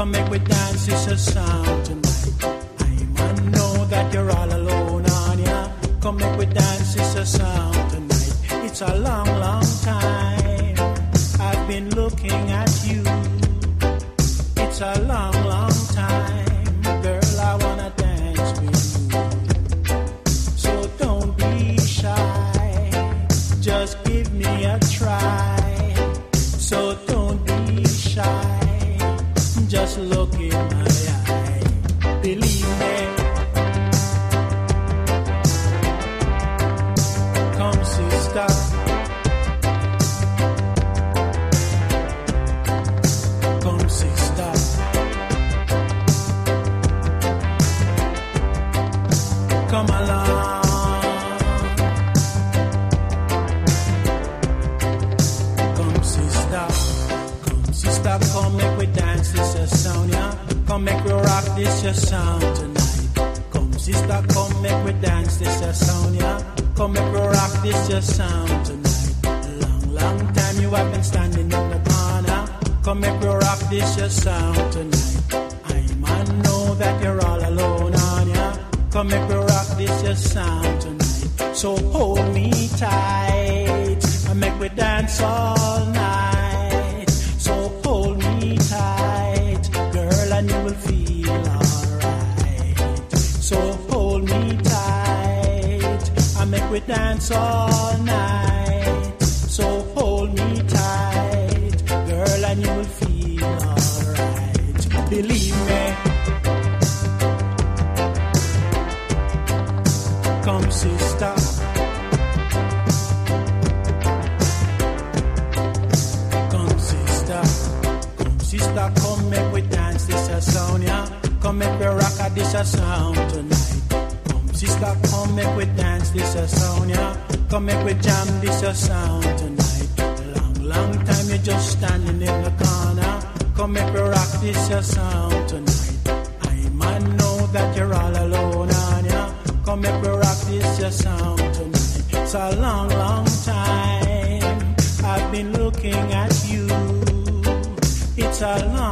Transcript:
Come make we dance it's a sound tonight. I man know that you're all alone on ya. Come make we dance this your sound tonight. It's a long, long time. I've been looking at you. It's a long, Just look in my eye. Believe me. Come, sister. Come, sister. Come along. Sound, yeah. Come make we rock this your sound tonight. Come, sister. Come make we dance this your sound, yeah. Come make we rock this your sound tonight. Long, long time you have been standing in the corner. Come make we rock this your sound tonight. I man know that you're all alone on ya. Come make we rock this your sound tonight. So hold me tight and make we dance all night. We dance all night. So hold me tight, girl, and you will feel alright. Believe me. Come, sister. Come, sister. Come, sister. Come, make we dance this a sound, yeah. Come, make we rock a this a sound tonight. Sister. Come, make we dance this a sound, yeah. Come, make we jam this a sound tonight. Long, long time you just standing in the corner. Come, make we rock this a sound tonight. I man know that you're all alone on ya. Come make we rock this your sound tonight. It's a long, long time I've been looking at you. It's a long